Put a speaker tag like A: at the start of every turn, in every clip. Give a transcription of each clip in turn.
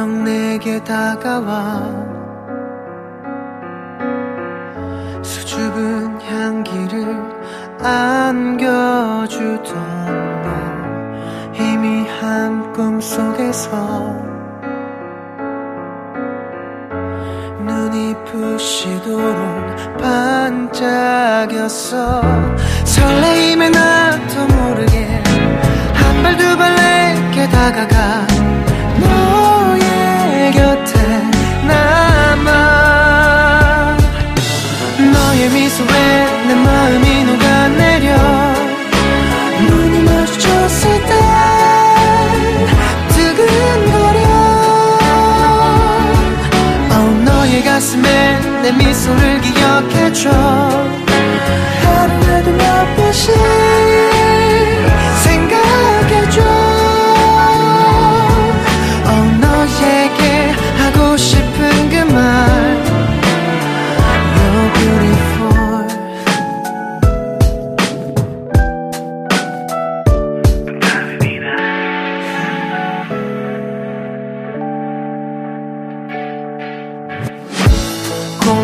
A: 슬쩍 내게 다가와. 수줍은 향기를 안겨주던 너 희미한 꿈속에서 눈이 부시도록 반짝였어. 설레임에 나도 모르게 내 미소를 기억해줘. 하루에도 몇 번씩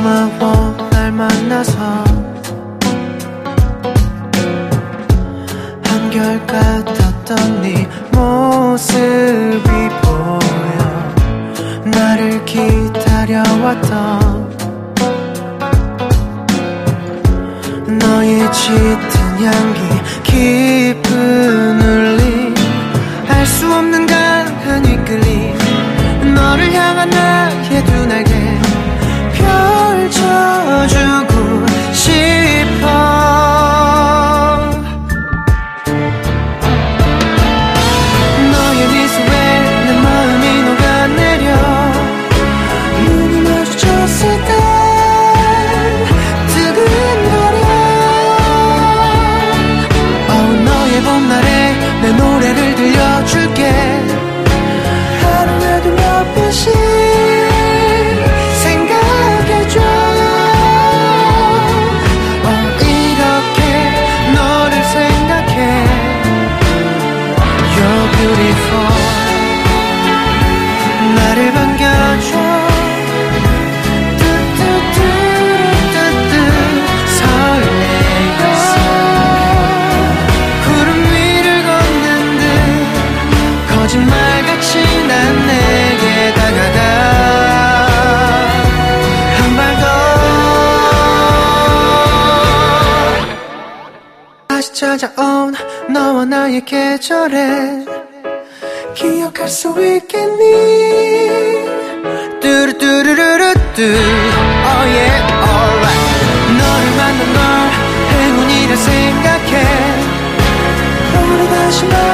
A: 고마워 날 만나서 한결같았던 네 모습이 보여 나를 기다려왔던 너의 짙은 향기 깊은 울 내 노래를 들려줄게 다시 찾아온 너와 나의 계절에 기억할 수 있겠니? 뚜루뚜루루루뚜. Oh yeah alright. 너를 만난 걸 행운이라 생각해. 우리 다시 만